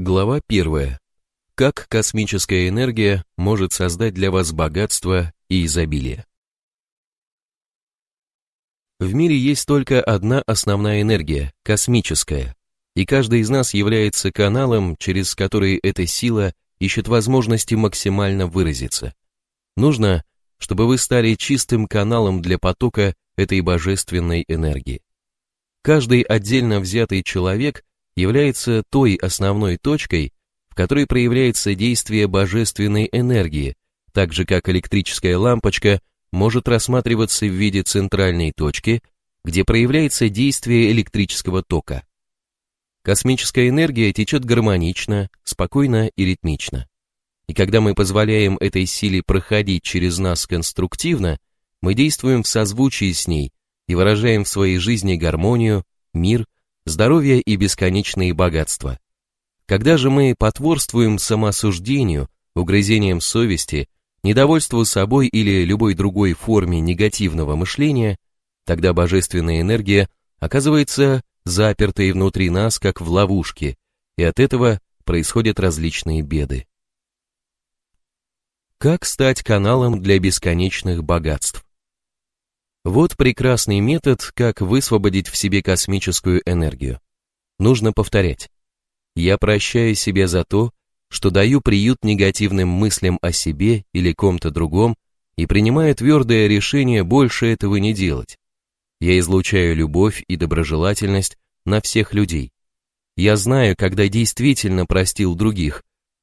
Глава первая. Как космическая энергия может создать для вас богатство и изобилие? В мире есть только одна основная энергия – космическая, и каждый из нас является каналом, через который эта сила ищет возможности максимально выразиться. Нужно, чтобы вы стали чистым каналом для потока этой божественной энергии. Каждый отдельно взятый человек является той основной точкой, в которой проявляется действие божественной энергии, так же как электрическая лампочка может рассматриваться в виде центральной точки, где проявляется действие электрического тока. Космическая энергия течет гармонично, спокойно и ритмично. И когда мы позволяем этой силе проходить через нас конструктивно, мы действуем в созвучии с ней и выражаем в своей жизни гармонию, мир, здоровье и бесконечные богатства. Когда же мы потворствуем самоосуждению, угрызением совести, недовольству собой или любой другой форме негативного мышления, тогда божественная энергия оказывается запертой внутри нас, как в ловушке, и от этого происходят различные беды. Как стать каналом для бесконечных богатств? Вот прекрасный метод, как высвободить в себе космическую энергию. Нужно повторять. Я прощаю себе за то, что даю приют негативным мыслям о себе или ком-то другом и принимаю твердое решение больше этого не делать. Я излучаю любовь и доброжелательность на всех людей. Я знаю, когда действительно простил других,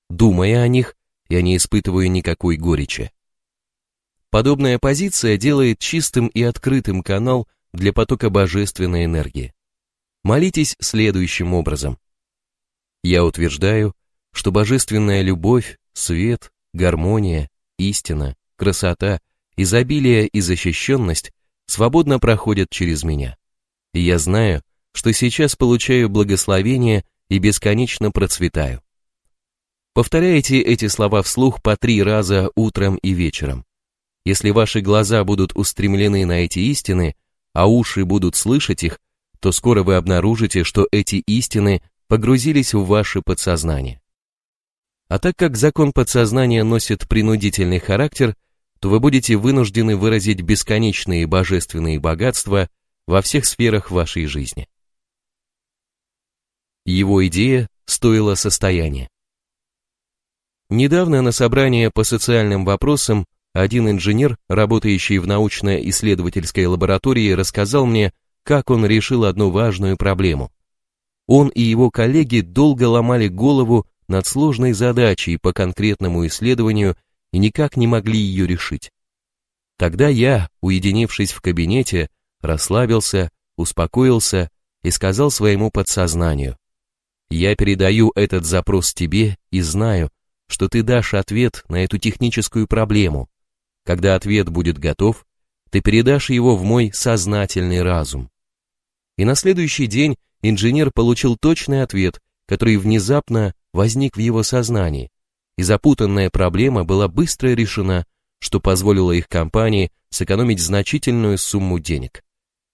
думая о них, я не испытываю никакой горечи. Подобная позиция делает чистым и открытым канал для потока божественной энергии. Молитесь следующим образом. Я утверждаю, что божественная любовь, свет, гармония, истина, красота, изобилие и защищенность свободно проходят через меня. И я знаю, что сейчас получаю благословение и бесконечно процветаю. Повторяйте эти слова вслух по три раза утром и вечером. Если ваши глаза будут устремлены на эти истины, а уши будут слышать их, то скоро вы обнаружите, что эти истины погрузились в ваше подсознание. А так как закон подсознания носит принудительный характер, то вы будете вынуждены выразить бесконечные божественные богатства во всех сферах вашей жизни. Его идея стоила состояния. Недавно на собрании по социальным вопросам один инженер, работающий в научно-исследовательской лаборатории, рассказал мне, как он решил одну важную проблему. Он и его коллеги долго ломали голову над сложной задачей по конкретному исследованию и никак не могли ее решить. Тогда я, уединившись в кабинете, расслабился, успокоился и сказал своему подсознанию, «Я передаю этот запрос тебе и знаю, что ты дашь ответ на эту техническую проблему, когда ответ будет готов, ты передашь его в мой сознательный разум. И на следующий день инженер получил точный ответ, который внезапно возник в его сознании, и запутанная проблема была быстро решена, что позволило их компании сэкономить значительную сумму денег.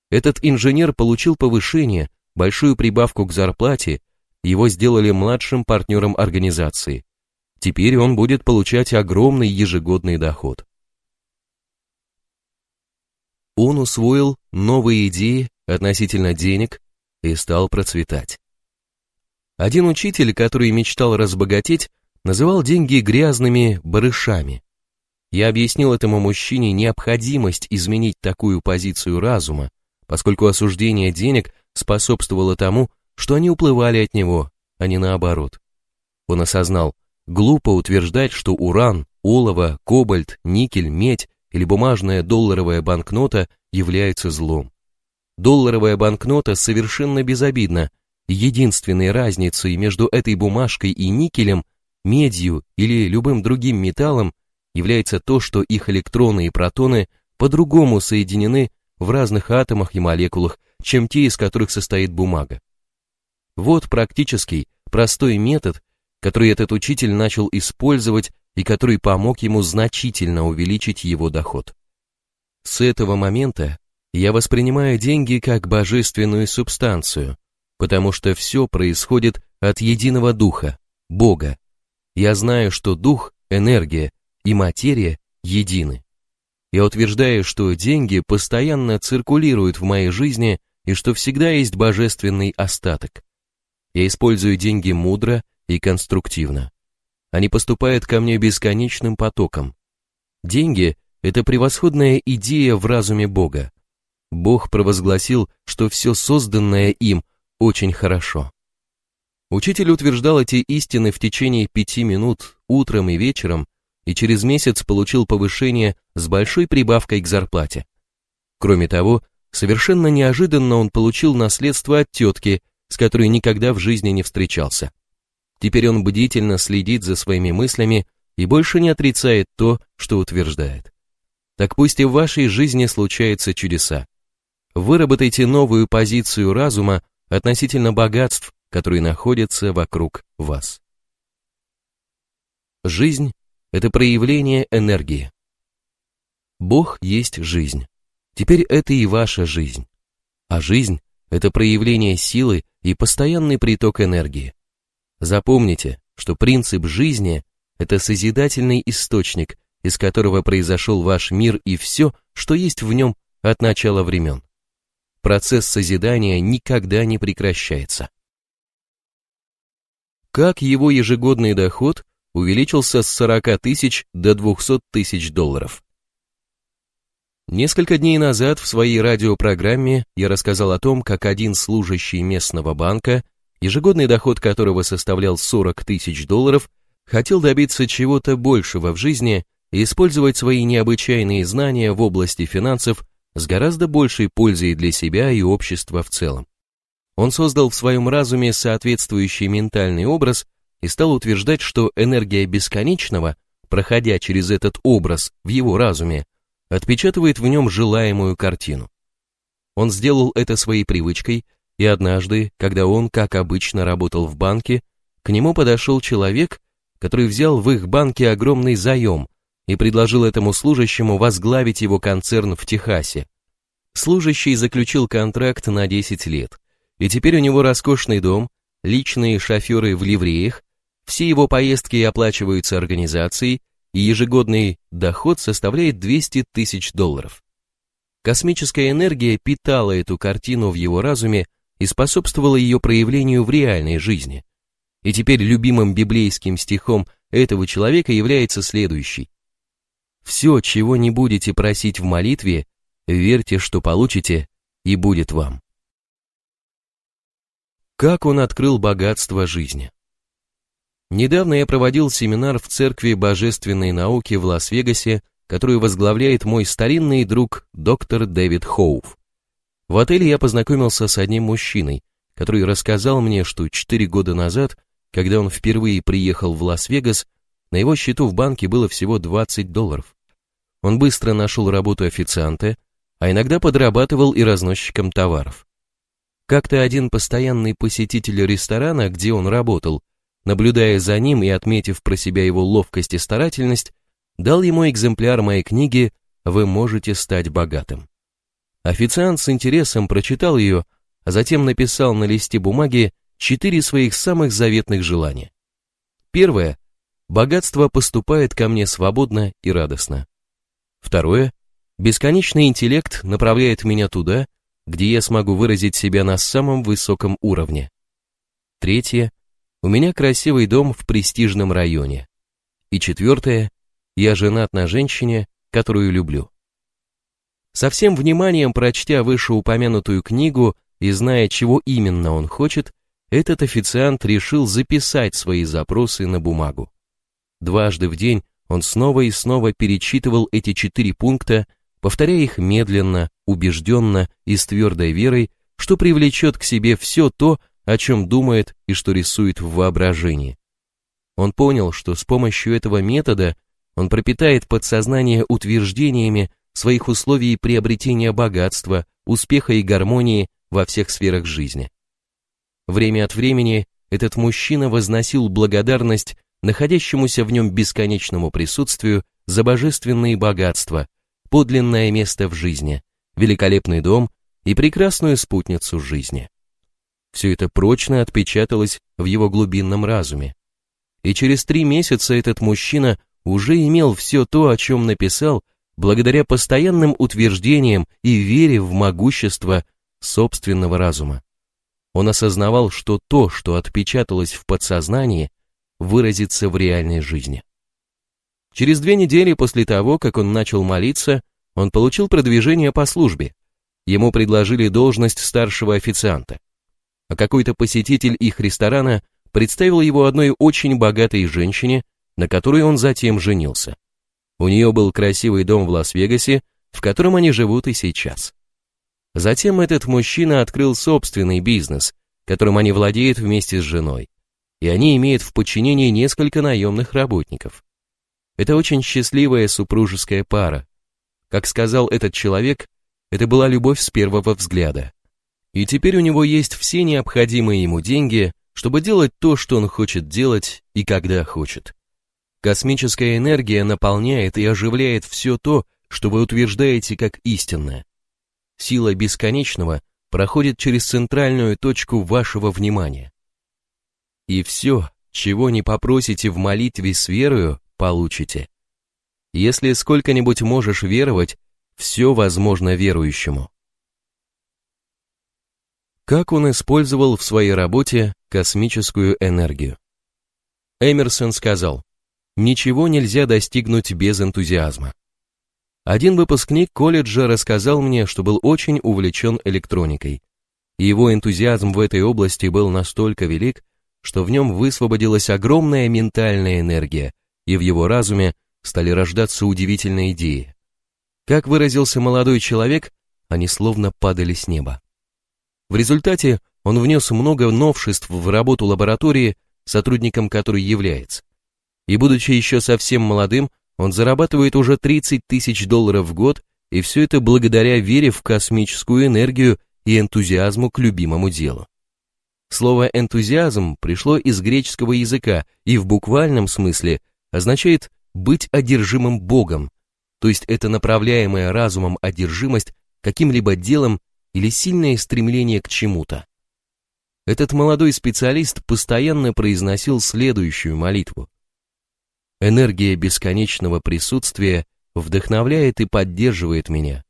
Этот инженер получил повышение, большую прибавку к зарплате, его сделали младшим партнером организации. Теперь он будет получать огромный ежегодный доход он усвоил новые идеи относительно денег и стал процветать. Один учитель, который мечтал разбогатеть, называл деньги грязными барышами. Я объяснил этому мужчине необходимость изменить такую позицию разума, поскольку осуждение денег способствовало тому, что они уплывали от него, а не наоборот. Он осознал, глупо утверждать, что уран, олово, кобальт, никель, медь или бумажная долларовая банкнота являются злом. Долларовая банкнота совершенно безобидна, единственной разницей между этой бумажкой и никелем, медью или любым другим металлом является то, что их электроны и протоны по-другому соединены в разных атомах и молекулах, чем те, из которых состоит бумага. Вот практический, простой метод, который этот учитель начал использовать и который помог ему значительно увеличить его доход. С этого момента я воспринимаю деньги как божественную субстанцию, потому что все происходит от единого духа, Бога. Я знаю, что дух, энергия и материя едины. Я утверждаю, что деньги постоянно циркулируют в моей жизни и что всегда есть божественный остаток. Я использую деньги мудро и конструктивно. Они поступают ко мне бесконечным потоком. Деньги – это превосходная идея в разуме Бога. Бог провозгласил, что все созданное им очень хорошо. Учитель утверждал эти истины в течение пяти минут утром и вечером и через месяц получил повышение с большой прибавкой к зарплате. Кроме того, совершенно неожиданно он получил наследство от тетки, с которой никогда в жизни не встречался. Теперь он бдительно следит за своими мыслями и больше не отрицает то, что утверждает. Так пусть и в вашей жизни случаются чудеса. Выработайте новую позицию разума относительно богатств, которые находятся вокруг вас. Жизнь – это проявление энергии. Бог есть жизнь. Теперь это и ваша жизнь. А жизнь – это проявление силы и постоянный приток энергии. Запомните, что принцип жизни – это созидательный источник, из которого произошел ваш мир и все, что есть в нем от начала времен процесс созидания никогда не прекращается. Как его ежегодный доход увеличился с 40 тысяч до 200 тысяч долларов? Несколько дней назад в своей радиопрограмме я рассказал о том, как один служащий местного банка, ежегодный доход которого составлял 40 тысяч долларов, хотел добиться чего-то большего в жизни и использовать свои необычайные знания в области финансов с гораздо большей пользой для себя и общества в целом. Он создал в своем разуме соответствующий ментальный образ и стал утверждать, что энергия бесконечного, проходя через этот образ в его разуме, отпечатывает в нем желаемую картину. Он сделал это своей привычкой, и однажды, когда он, как обычно, работал в банке, к нему подошел человек, который взял в их банке огромный заем и предложил этому служащему возглавить его концерн в Техасе. Служащий заключил контракт на 10 лет, и теперь у него роскошный дом, личные шоферы в ливреях, все его поездки оплачиваются организацией, и ежегодный доход составляет 200 тысяч долларов. Космическая энергия питала эту картину в его разуме и способствовала ее проявлению в реальной жизни. И теперь любимым библейским стихом этого человека является следующий. Все, чего не будете просить в молитве, верьте, что получите, и будет вам. Как он открыл богатство жизни? Недавно я проводил семинар в Церкви Божественной Науки в Лас-Вегасе, которую возглавляет мой старинный друг доктор Дэвид Хоув. В отеле я познакомился с одним мужчиной, который рассказал мне, что 4 года назад, когда он впервые приехал в Лас-Вегас, на его счету в банке было всего 20 долларов. Он быстро нашел работу официанта, а иногда подрабатывал и разносчиком товаров. Как-то один постоянный посетитель ресторана, где он работал, наблюдая за ним и отметив про себя его ловкость и старательность, дал ему экземпляр моей книги «Вы можете стать богатым». Официант с интересом прочитал ее, а затем написал на листе бумаги четыре своих самых заветных желания. Первое Богатство поступает ко мне свободно и радостно. Второе. Бесконечный интеллект направляет меня туда, где я смогу выразить себя на самом высоком уровне. Третье. У меня красивый дом в престижном районе. И четвертое. Я женат на женщине, которую люблю. Со всем вниманием прочтя вышеупомянутую книгу и зная, чего именно он хочет, этот официант решил записать свои запросы на бумагу. Дважды в день он снова и снова перечитывал эти четыре пункта, повторяя их медленно, убежденно и с твердой верой, что привлечет к себе все то, о чем думает и что рисует в воображении. Он понял, что с помощью этого метода он пропитает подсознание утверждениями своих условий приобретения богатства, успеха и гармонии во всех сферах жизни. Время от времени этот мужчина возносил благодарность находящемуся в нем бесконечному присутствию за божественные богатства, подлинное место в жизни, великолепный дом и прекрасную спутницу жизни. Все это прочно отпечаталось в его глубинном разуме. и через три месяца этот мужчина уже имел все то, о чем написал, благодаря постоянным утверждениям и вере в могущество собственного разума. Он осознавал, что то, что отпечаталось в подсознании, выразится в реальной жизни. Через две недели после того, как он начал молиться, он получил продвижение по службе. Ему предложили должность старшего официанта. А какой-то посетитель их ресторана представил его одной очень богатой женщине, на которой он затем женился. У нее был красивый дом в Лас-Вегасе, в котором они живут и сейчас. Затем этот мужчина открыл собственный бизнес, которым они владеют вместе с женой, и они имеют в подчинении несколько наемных работников. Это очень счастливая супружеская пара. Как сказал этот человек, это была любовь с первого взгляда. И теперь у него есть все необходимые ему деньги, чтобы делать то, что он хочет делать и когда хочет. Космическая энергия наполняет и оживляет все то, что вы утверждаете как истинное. Сила бесконечного проходит через центральную точку вашего внимания. И все, чего не попросите в молитве с верою, получите. Если сколько-нибудь можешь веровать, все возможно верующему. Как он использовал в своей работе космическую энергию? Эмерсон сказал, ничего нельзя достигнуть без энтузиазма. Один выпускник колледжа рассказал мне, что был очень увлечен электроникой. Его энтузиазм в этой области был настолько велик, что в нем высвободилась огромная ментальная энергия, и в его разуме стали рождаться удивительные идеи. Как выразился молодой человек, они словно падали с неба. В результате он внес много новшеств в работу лаборатории, сотрудником которой является и будучи еще совсем молодым, он зарабатывает уже 30 тысяч долларов в год, и все это благодаря вере в космическую энергию и энтузиазму к любимому делу. Слово «энтузиазм» пришло из греческого языка и в буквальном смысле означает «быть одержимым Богом», то есть это направляемая разумом одержимость каким-либо делом или сильное стремление к чему-то. Этот молодой специалист постоянно произносил следующую молитву. Энергия бесконечного присутствия вдохновляет и поддерживает меня,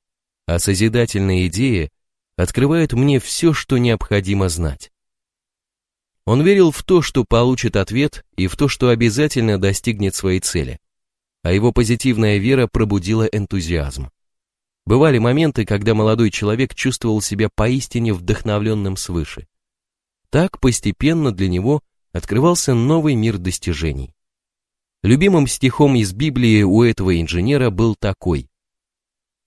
а созидательные идеи открывают мне все, что необходимо знать. Он верил в то, что получит ответ, и в то, что обязательно достигнет своей цели, а его позитивная вера пробудила энтузиазм. Бывали моменты, когда молодой человек чувствовал себя поистине вдохновленным свыше. Так постепенно для него открывался новый мир достижений. Любимым стихом из Библии у этого инженера был такой.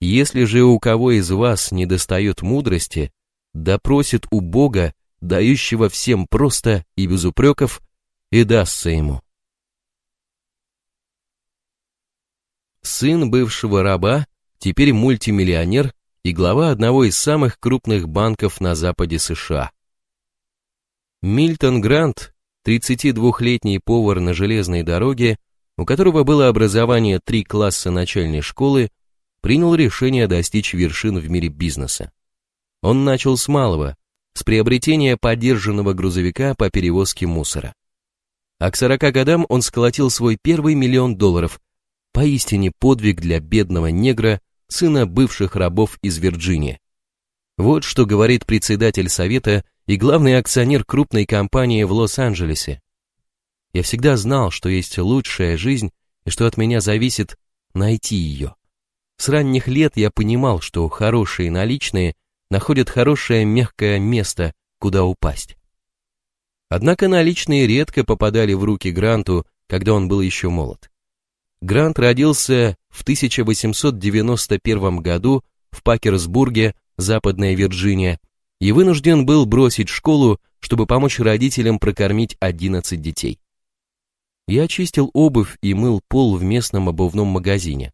«Если же у кого из вас не достает мудрости, да просит у Бога, дающего всем просто и без упреков, и дастся ему». Сын бывшего раба, теперь мультимиллионер и глава одного из самых крупных банков на западе США. Мильтон Грант 32-летний повар на железной дороге, у которого было образование три класса начальной школы, принял решение достичь вершин в мире бизнеса. Он начал с малого, с приобретения подержанного грузовика по перевозке мусора. А к 40 годам он сколотил свой первый миллион долларов, поистине подвиг для бедного негра, сына бывших рабов из Вирджинии. Вот что говорит председатель совета и главный акционер крупной компании в Лос-Анджелесе. Я всегда знал, что есть лучшая жизнь и что от меня зависит найти ее. С ранних лет я понимал, что хорошие наличные находят хорошее мягкое место, куда упасть. Однако наличные редко попадали в руки Гранту, когда он был еще молод. Грант родился в 1891 году в Пакерсбурге, Западная Вирджиния, и вынужден был бросить школу, чтобы помочь родителям прокормить 11 детей. Я чистил обувь и мыл пол в местном обувном магазине.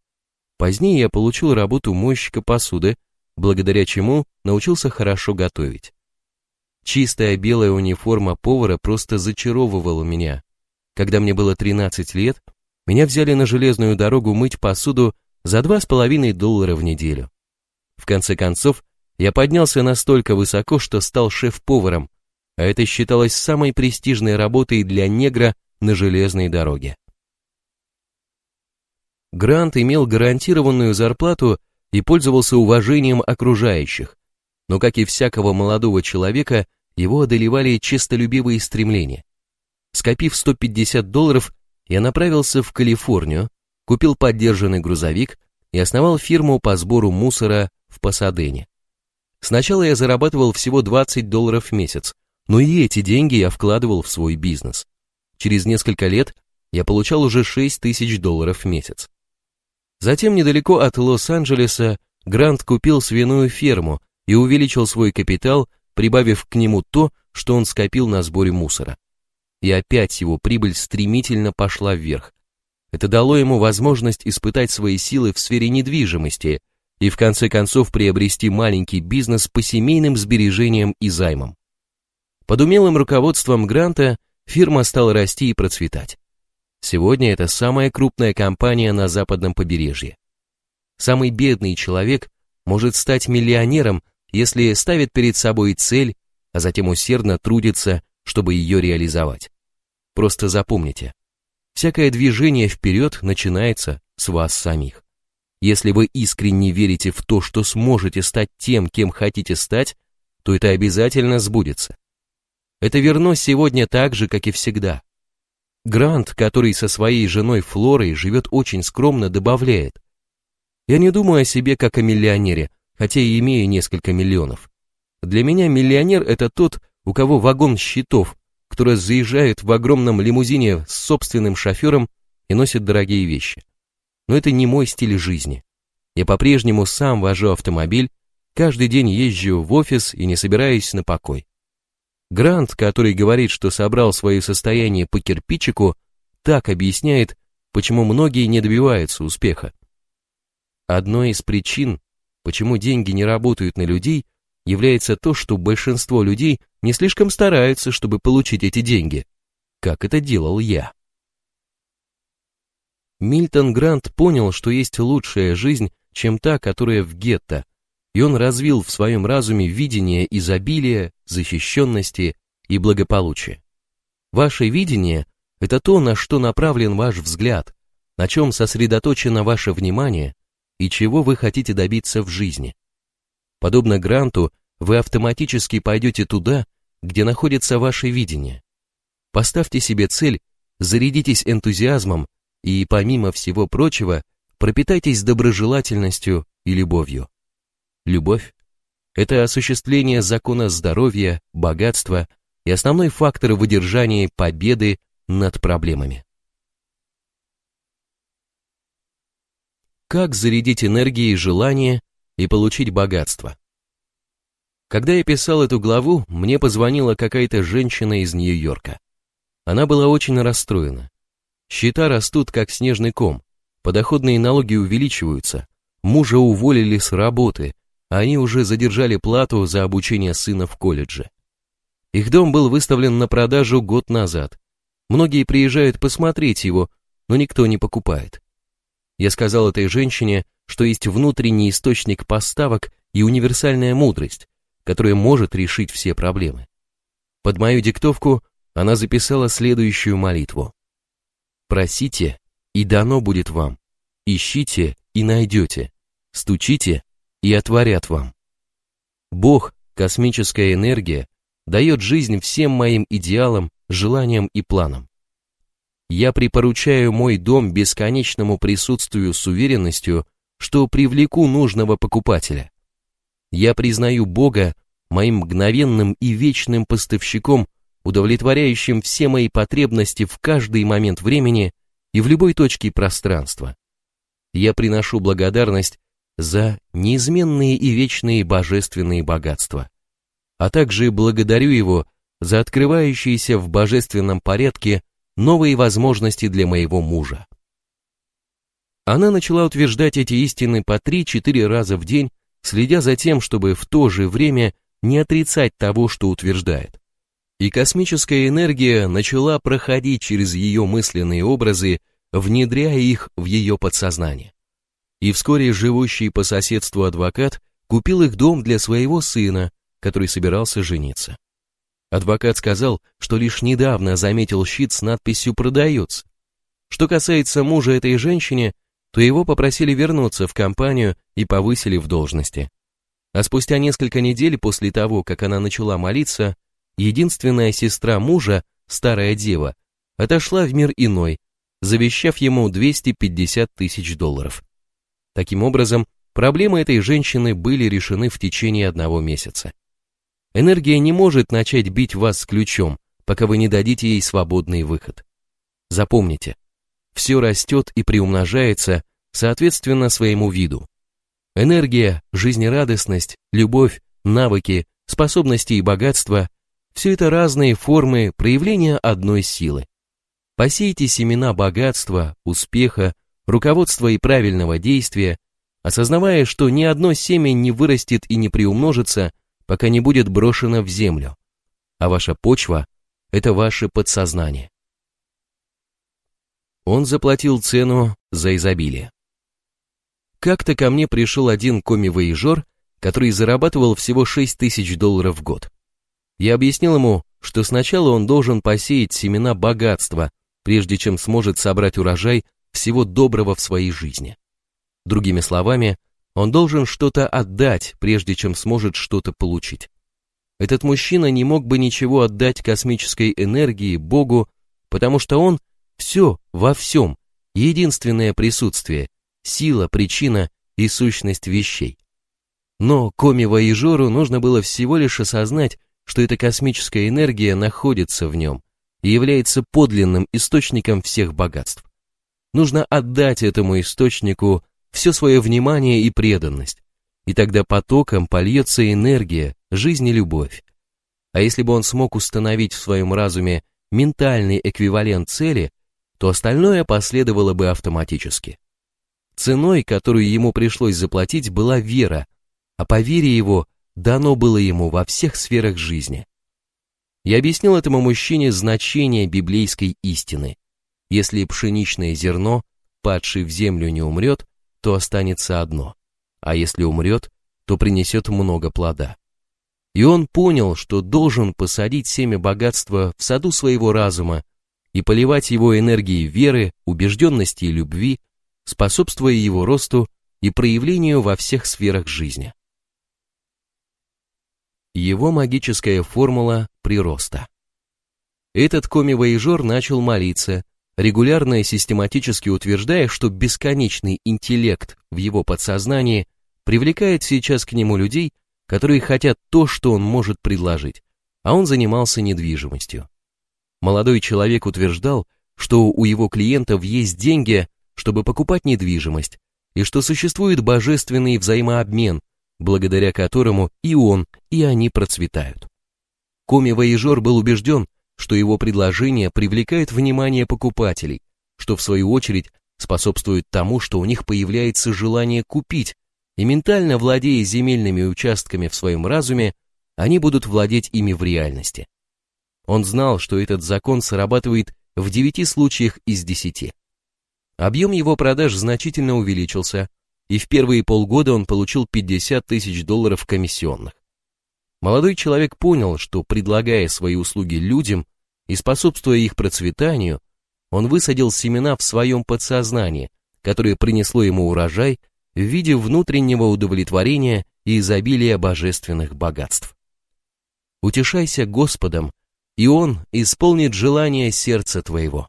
Позднее я получил работу мойщика посуды, благодаря чему научился хорошо готовить. Чистая белая униформа повара просто зачаровывала меня. Когда мне было 13 лет, меня взяли на железную дорогу мыть посуду за 2,5 доллара в неделю. В конце концов, я поднялся настолько высоко, что стал шеф-поваром, а это считалось самой престижной работой для негра на железной дороге. Грант имел гарантированную зарплату и пользовался уважением окружающих, но, как и всякого молодого человека, его одолевали честолюбивые стремления. Скопив 150 долларов, я направился в Калифорнию, купил поддержанный грузовик и основал фирму по сбору мусора в Пасадене. Сначала я зарабатывал всего 20 долларов в месяц, но и эти деньги я вкладывал в свой бизнес. Через несколько лет я получал уже 6 тысяч долларов в месяц. Затем недалеко от Лос-Анджелеса Грант купил свиную ферму и увеличил свой капитал, прибавив к нему то, что он скопил на сборе мусора. И опять его прибыль стремительно пошла вверх. Это дало ему возможность испытать свои силы в сфере недвижимости и в конце концов приобрести маленький бизнес по семейным сбережениям и займам. Под умелым руководством Гранта фирма стала расти и процветать. Сегодня это самая крупная компания на западном побережье. Самый бедный человек может стать миллионером, если ставит перед собой цель, а затем усердно трудится, чтобы ее реализовать. Просто запомните, всякое движение вперед начинается с вас самих. Если вы искренне верите в то, что сможете стать тем, кем хотите стать, то это обязательно сбудется. Это верно сегодня так же, как и всегда. Грант, который со своей женой Флорой живет очень скромно, добавляет. Я не думаю о себе как о миллионере, хотя и имею несколько миллионов. Для меня миллионер это тот, у кого вагон счетов, который заезжает в огромном лимузине с собственным шофером и носит дорогие вещи. Но это не мой стиль жизни. Я по-прежнему сам вожу автомобиль, каждый день езжу в офис и не собираюсь на покой. Грант, который говорит, что собрал свое состояние по кирпичику, так объясняет, почему многие не добиваются успеха. Одной из причин, почему деньги не работают на людей, является то, что большинство людей не слишком стараются, чтобы получить эти деньги, как это делал я. Мильтон Грант понял, что есть лучшая жизнь, чем та, которая в гетто, и он развил в своем разуме видение изобилия, защищенности и благополучия. Ваше видение – это то, на что направлен ваш взгляд, на чем сосредоточено ваше внимание и чего вы хотите добиться в жизни. Подобно Гранту, вы автоматически пойдете туда, где находится ваше видение. Поставьте себе цель, зарядитесь энтузиазмом и, помимо всего прочего, пропитайтесь доброжелательностью и любовью. Любовь – это осуществление закона здоровья, богатства и основной фактор выдержания победы над проблемами. Как зарядить энергией желание и получить богатство? Когда я писал эту главу, мне позвонила какая-то женщина из Нью-Йорка. Она была очень расстроена. Счета растут, как снежный ком, подоходные налоги увеличиваются, мужа уволили с работы, а они уже задержали плату за обучение сына в колледже. Их дом был выставлен на продажу год назад. Многие приезжают посмотреть его, но никто не покупает. Я сказал этой женщине, что есть внутренний источник поставок и универсальная мудрость, которая может решить все проблемы. Под мою диктовку она записала следующую молитву. «Просите, и дано будет вам. Ищите, и найдете. Стучите, и отворят вам. Бог, космическая энергия, дает жизнь всем моим идеалам, желаниям и планам. Я припоручаю мой дом бесконечному присутствию с уверенностью, что привлеку нужного покупателя. Я признаю Бога моим мгновенным и вечным поставщиком, удовлетворяющим все мои потребности в каждый момент времени и в любой точке пространства. Я приношу благодарность за неизменные и вечные божественные богатства, а также благодарю Его за открывающиеся в божественном порядке новые возможности для моего мужа. Она начала утверждать эти истины по 3-4 раза в день, следя за тем, чтобы в то же время не отрицать того, что утверждает. И космическая энергия начала проходить через ее мысленные образы, внедряя их в ее подсознание и вскоре живущий по соседству адвокат купил их дом для своего сына, который собирался жениться. Адвокат сказал, что лишь недавно заметил щит с надписью «Продается». Что касается мужа этой женщины, то его попросили вернуться в компанию и повысили в должности. А спустя несколько недель после того, как она начала молиться, единственная сестра мужа, старая дева, отошла в мир иной, завещав ему 250 тысяч долларов. Таким образом, проблемы этой женщины были решены в течение одного месяца. Энергия не может начать бить вас с ключом, пока вы не дадите ей свободный выход. Запомните, все растет и приумножается соответственно своему виду. Энергия, жизнерадостность, любовь, навыки, способности и богатство – все это разные формы проявления одной силы. Посейте семена богатства, успеха, руководства и правильного действия, осознавая, что ни одно семя не вырастет и не приумножится, пока не будет брошено в землю. А ваша почва – это ваше подсознание. Он заплатил цену за изобилие. Как-то ко мне пришел один коми-воежор, который зарабатывал всего 6 тысяч долларов в год. Я объяснил ему, что сначала он должен посеять семена богатства, прежде чем сможет собрать урожай всего доброго в своей жизни. Другими словами, он должен что-то отдать, прежде чем сможет что-то получить. Этот мужчина не мог бы ничего отдать космической энергии, Богу, потому что он все во всем, единственное присутствие, сила, причина и сущность вещей. Но Комива и Жору нужно было всего лишь осознать, что эта космическая энергия находится в нем и является подлинным источником всех богатств. Нужно отдать этому источнику все свое внимание и преданность, и тогда потоком польется энергия, жизнь и любовь. А если бы он смог установить в своем разуме ментальный эквивалент цели, то остальное последовало бы автоматически. Ценой, которую ему пришлось заплатить, была вера, а по вере его дано было ему во всех сферах жизни. Я объяснил этому мужчине значение библейской истины. Если пшеничное зерно, падшее в землю, не умрет, то останется одно, а если умрет, то принесет много плода. И он понял, что должен посадить семя богатства в саду своего разума и поливать его энергией веры, убежденности и любви, способствуя его росту и проявлению во всех сферах жизни. Его магическая формула прироста. Этот коми-воежор начал молиться, регулярно и систематически утверждая, что бесконечный интеллект в его подсознании привлекает сейчас к нему людей, которые хотят то, что он может предложить, а он занимался недвижимостью. Молодой человек утверждал, что у его клиентов есть деньги, чтобы покупать недвижимость, и что существует божественный взаимообмен, благодаря которому и он, и они процветают. Коми-воежор был убежден, что его предложение привлекает внимание покупателей, что в свою очередь способствует тому, что у них появляется желание купить, и ментально владея земельными участками в своем разуме, они будут владеть ими в реальности. Он знал, что этот закон срабатывает в 9 случаях из 10. Объем его продаж значительно увеличился, и в первые полгода он получил 50 тысяч долларов комиссионных. Молодой человек понял, что предлагая свои услуги людям и способствуя их процветанию, он высадил семена в своем подсознании, которое принесло ему урожай в виде внутреннего удовлетворения и изобилия божественных богатств. Утешайся Господом, и Он исполнит желание сердца твоего.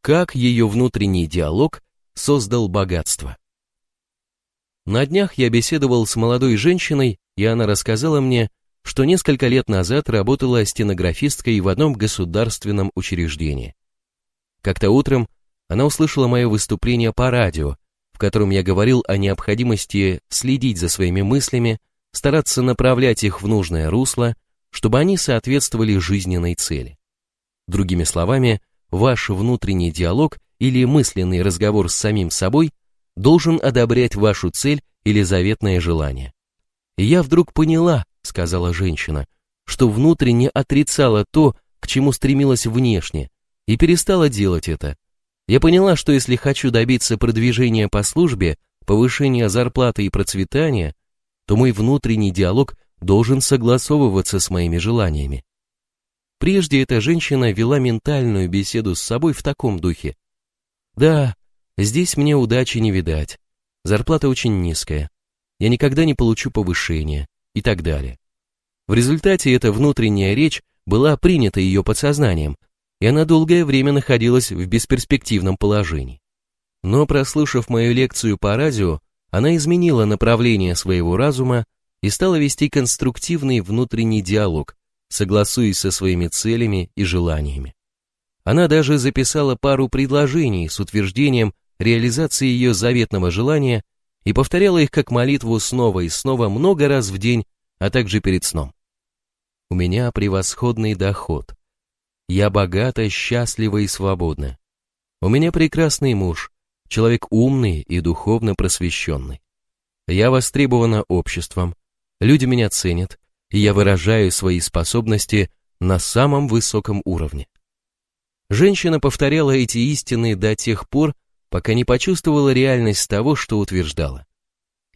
Как ее внутренний диалог создал богатство? На днях я беседовал с молодой женщиной, и она рассказала мне, что несколько лет назад работала стенографисткой в одном государственном учреждении. Как-то утром она услышала мое выступление по радио, в котором я говорил о необходимости следить за своими мыслями, стараться направлять их в нужное русло, чтобы они соответствовали жизненной цели. Другими словами, ваш внутренний диалог или мысленный разговор с самим собой должен одобрять вашу цель или заветное желание. Я вдруг поняла, сказала женщина, что внутренне отрицала то, к чему стремилась внешне, и перестала делать это. Я поняла, что если хочу добиться продвижения по службе, повышения зарплаты и процветания, то мой внутренний диалог должен согласовываться с моими желаниями. Прежде эта женщина вела ментальную беседу с собой в таком духе. Да, здесь мне удачи не видать, зарплата очень низкая, я никогда не получу повышения и так далее. В результате эта внутренняя речь была принята ее подсознанием, и она долгое время находилась в бесперспективном положении. Но прослушав мою лекцию по радио, она изменила направление своего разума и стала вести конструктивный внутренний диалог, согласуясь со своими целями и желаниями. Она даже записала пару предложений с утверждением реализации ее заветного желания и повторяла их как молитву снова и снова много раз в день, а также перед сном. У меня превосходный доход. Я богата, счастлива и свободна. У меня прекрасный муж, человек умный и духовно просвещенный. Я востребована обществом, люди меня ценят, и я выражаю свои способности на самом высоком уровне. Женщина повторяла эти истины до тех пор, пока не почувствовала реальность того, что утверждала.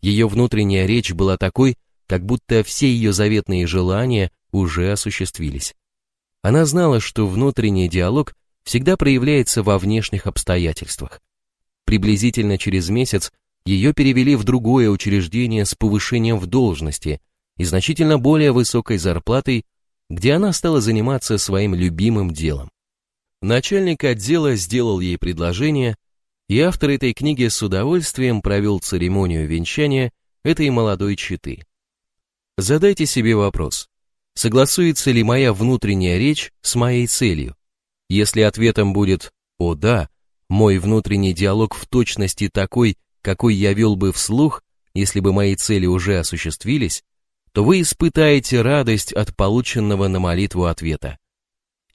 Ее внутренняя речь была такой, как будто все ее заветные желания уже осуществились. Она знала, что внутренний диалог всегда проявляется во внешних обстоятельствах. Приблизительно через месяц ее перевели в другое учреждение с повышением в должности и значительно более высокой зарплатой, где она стала заниматься своим любимым делом. Начальник отдела сделал ей предложение, и автор этой книги с удовольствием провел церемонию венчания этой молодой четы. Задайте себе вопрос, согласуется ли моя внутренняя речь с моей целью? Если ответом будет «О да», мой внутренний диалог в точности такой, какой я вел бы вслух, если бы мои цели уже осуществились, то вы испытаете радость от полученного на молитву ответа.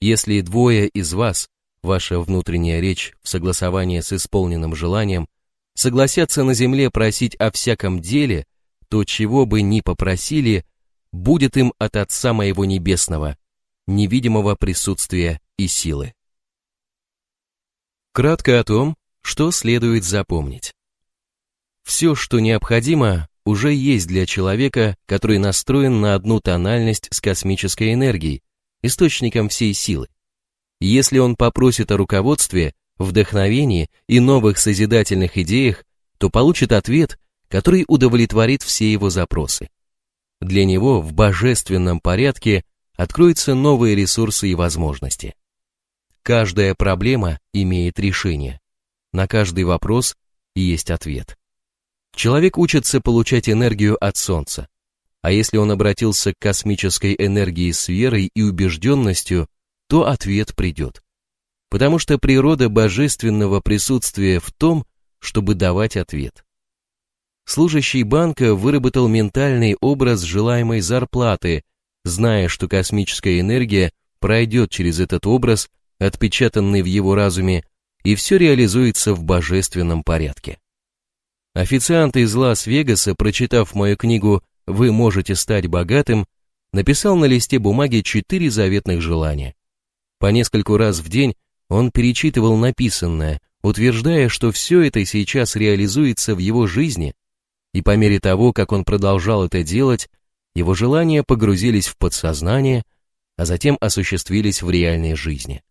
Если двое из вас, ваша внутренняя речь в согласовании с исполненным желанием, согласятся на земле просить о всяком деле, то чего бы ни попросили, будет им от Отца моего Небесного, невидимого присутствия и силы. Кратко о том, что следует запомнить. Все, что необходимо, уже есть для человека, который настроен на одну тональность с космической энергией, источником всей силы. Если он попросит о руководстве, вдохновении и новых созидательных идеях, то получит ответ, который удовлетворит все его запросы. Для него в божественном порядке откроются новые ресурсы и возможности. Каждая проблема имеет решение. На каждый вопрос есть ответ. Человек учится получать энергию от Солнца. А если он обратился к космической энергии с верой и убежденностью, то ответ придет. Потому что природа божественного присутствия в том, чтобы давать ответ. Служащий банка выработал ментальный образ желаемой зарплаты, зная, что космическая энергия пройдет через этот образ отпечатанный в его разуме, и все реализуется в божественном порядке. Официант из Лас-Вегаса, прочитав мою книгу «Вы можете стать богатым», написал на листе бумаги четыре заветных желания. По нескольку раз в день он перечитывал написанное, утверждая, что все это сейчас реализуется в его жизни, и по мере того, как он продолжал это делать, его желания погрузились в подсознание, а затем осуществились в реальной жизни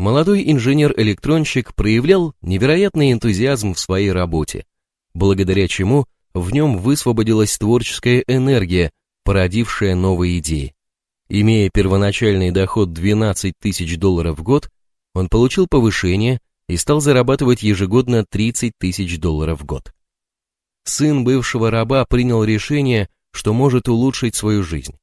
молодой инженер-электронщик проявлял невероятный энтузиазм в своей работе, благодаря чему в нем высвободилась творческая энергия, породившая новые идеи. Имея первоначальный доход 12 тысяч долларов в год, он получил повышение и стал зарабатывать ежегодно 30 тысяч долларов в год. Сын бывшего раба принял решение, что может улучшить свою жизнь.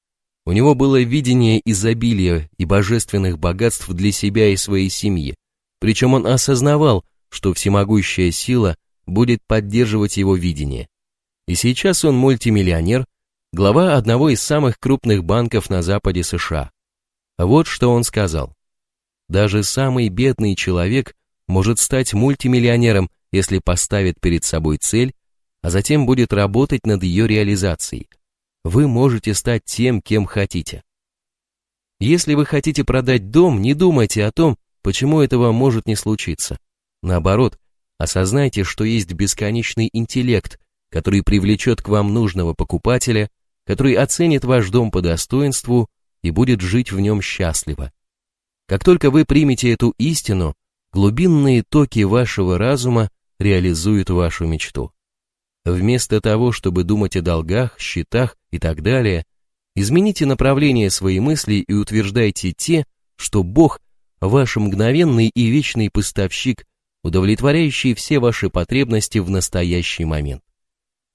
У него было видение изобилия и божественных богатств для себя и своей семьи, причем он осознавал, что всемогущая сила будет поддерживать его видение. И сейчас он мультимиллионер, глава одного из самых крупных банков на западе США. Вот что он сказал. Даже самый бедный человек может стать мультимиллионером, если поставит перед собой цель, а затем будет работать над ее реализацией, вы можете стать тем, кем хотите. Если вы хотите продать дом, не думайте о том, почему этого может не случиться. Наоборот, осознайте, что есть бесконечный интеллект, который привлечет к вам нужного покупателя, который оценит ваш дом по достоинству и будет жить в нем счастливо. Как только вы примете эту истину, глубинные токи вашего разума реализуют вашу мечту. Вместо того, чтобы думать о долгах, счетах и так далее, измените направление своей мысли и утверждайте те, что Бог – ваш мгновенный и вечный поставщик, удовлетворяющий все ваши потребности в настоящий момент.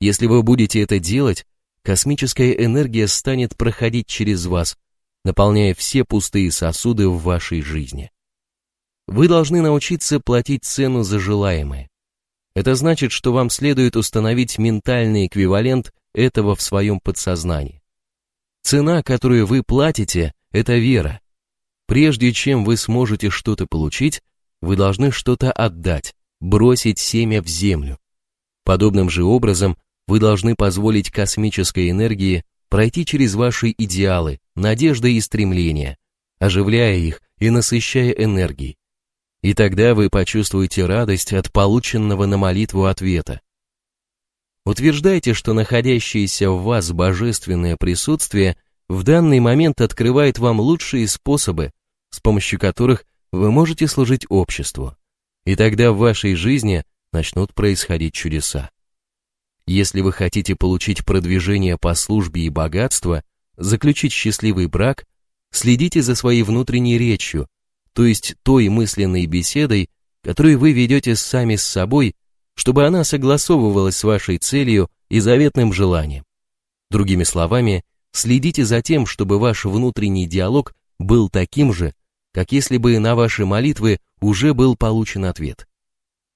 Если вы будете это делать, космическая энергия станет проходить через вас, наполняя все пустые сосуды в вашей жизни. Вы должны научиться платить цену за желаемое. Это значит, что вам следует установить ментальный эквивалент этого в своем подсознании. Цена, которую вы платите, это вера. Прежде чем вы сможете что-то получить, вы должны что-то отдать, бросить семя в землю. Подобным же образом вы должны позволить космической энергии пройти через ваши идеалы, надежды и стремления, оживляя их и насыщая энергией. И тогда вы почувствуете радость от полученного на молитву ответа. Утверждайте, что находящееся в вас божественное присутствие в данный момент открывает вам лучшие способы, с помощью которых вы можете служить обществу. И тогда в вашей жизни начнут происходить чудеса. Если вы хотите получить продвижение по службе и богатство, заключить счастливый брак, следите за своей внутренней речью, то есть той мысленной беседой, которую вы ведете сами с собой, чтобы она согласовывалась с вашей целью и заветным желанием. Другими словами, следите за тем, чтобы ваш внутренний диалог был таким же, как если бы на ваши молитвы уже был получен ответ.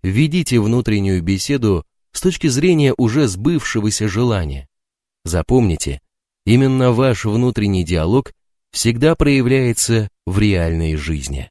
Ведите внутреннюю беседу с точки зрения уже сбывшегося желания. Запомните, именно ваш внутренний диалог всегда проявляется в реальной жизни.